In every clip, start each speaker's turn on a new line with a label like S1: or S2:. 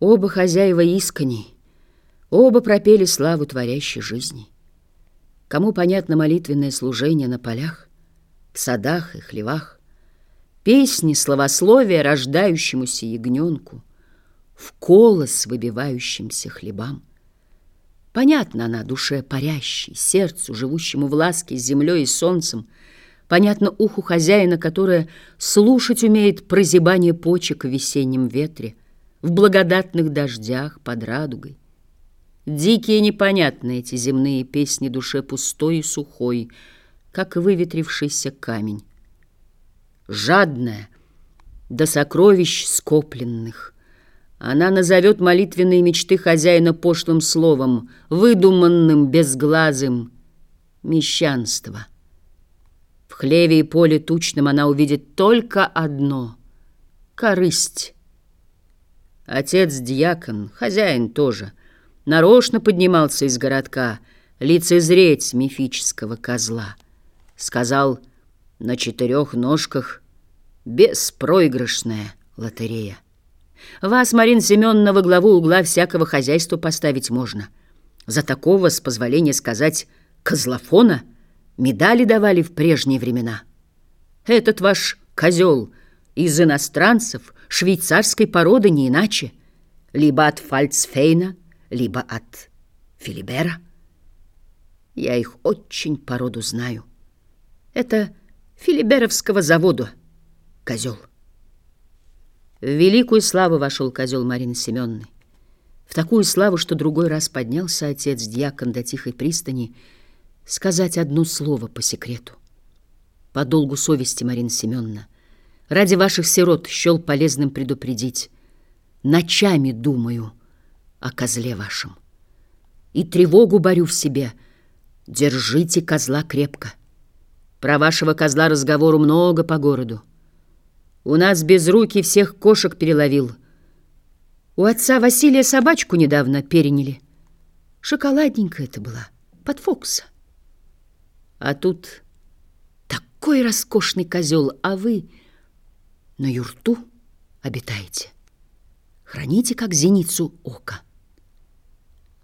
S1: Оба хозяева искренни, оба пропели славу творящей жизни. Кому понятно молитвенное служение на полях, в садах и хлевах, песни, словословия рождающемуся ягненку, в колос выбивающимся хлебам. Понятно она душе парящей, сердцу, живущему в ласке с землей и солнцем, понятно уху хозяина, которое слушать умеет прозябание почек в весеннем ветре, в благодатных дождях под радугой. Дикие непонятные эти земные песни душе пустой и сухой, как выветрившийся камень. Жадная до сокровищ скопленных, она назовет молитвенные мечты хозяина пошлым словом, выдуманным, безглазым, мещанство. В хлеве и поле тучном она увидит только одно — корысть, Отец-дьякон, хозяин тоже, нарочно поднимался из городка лицезреть мифического козла. Сказал, на четырех ножках беспроигрышная лотерея. Вас, Марин Семеновна, во главу угла всякого хозяйства поставить можно. За такого, с позволения сказать, козлофона медали давали в прежние времена. Этот ваш козел из иностранцев швейцарской породы не иначе, либо от Фальцфейна, либо от Филибера. Я их очень породу знаю. Это Филиберовского завода козел. В великую славу вошел козел Марины Семеновны. В такую славу, что другой раз поднялся отец-дьякон до тихой пристани сказать одно слово по секрету. По долгу совести, Марина Семеновна, Ради ваших сирот счел полезным предупредить. Ночами думаю о козле вашем. И тревогу борю в себе. Держите козла крепко. Про вашего козла разговору много по городу. У нас без руки всех кошек переловил. У отца Василия собачку недавно переняли. Шоколадненькая это была, под Фокса. А тут такой роскошный козел, а вы на юрту обитаете. Храните, как зеницу ока.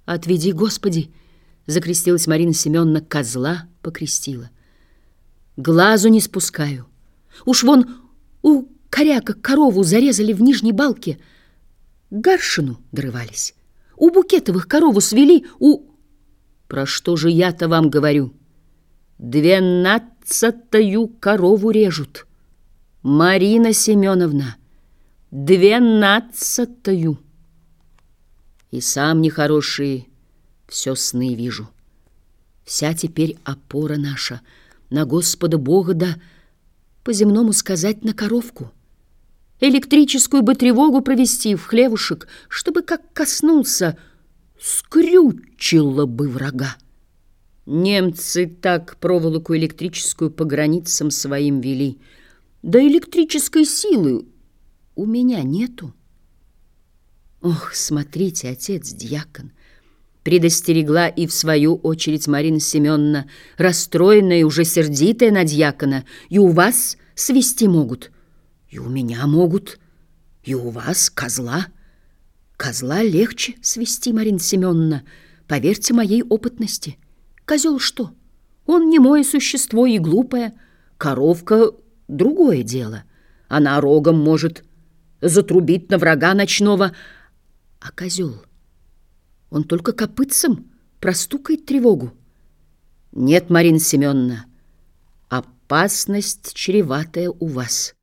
S1: «Отведи, Господи!» — закрестилась Марина Семеновна, козла покрестила. «Глазу не спускаю. Уж вон у коряка корову зарезали в нижней балке, гаршину дрывались. У букетовых корову свели, у... Про что же я-то вам говорю? Двенадцатую корову режут». Марина Семеновна, двенадцатую. И сам нехороший все сны вижу. Вся теперь опора наша на Господа Бога, да по-земному сказать на коровку. Электрическую бы тревогу провести в хлевушек, чтобы, как коснулся, скрючило бы врага. Немцы так проволоку электрическую по границам своим вели — да электрической силы у меня нету. Ох, смотрите, отец-дьякон, предостерегла и в свою очередь Марина Семеновна, расстроенная и уже сердитая на дьякона, и у вас свести могут, и у меня могут, и у вас козла. Козла легче свести, Марина Семеновна, поверьте моей опытности. Козел что? Он не мое существо и глупое, коровка другое дело. Она рогом может затрубить на врага ночного, а козел, он только копытцем простукает тревогу. Нет, Марина Семеновна, опасность чреватая у вас.